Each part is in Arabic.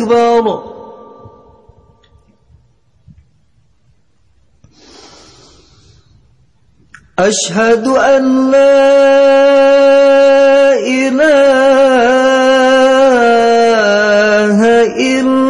أكبر. أشهد أن لا إله إلا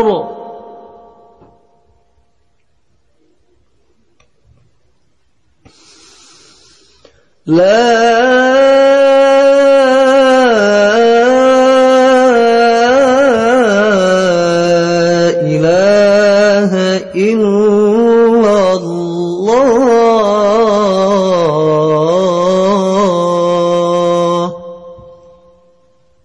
أكبر لا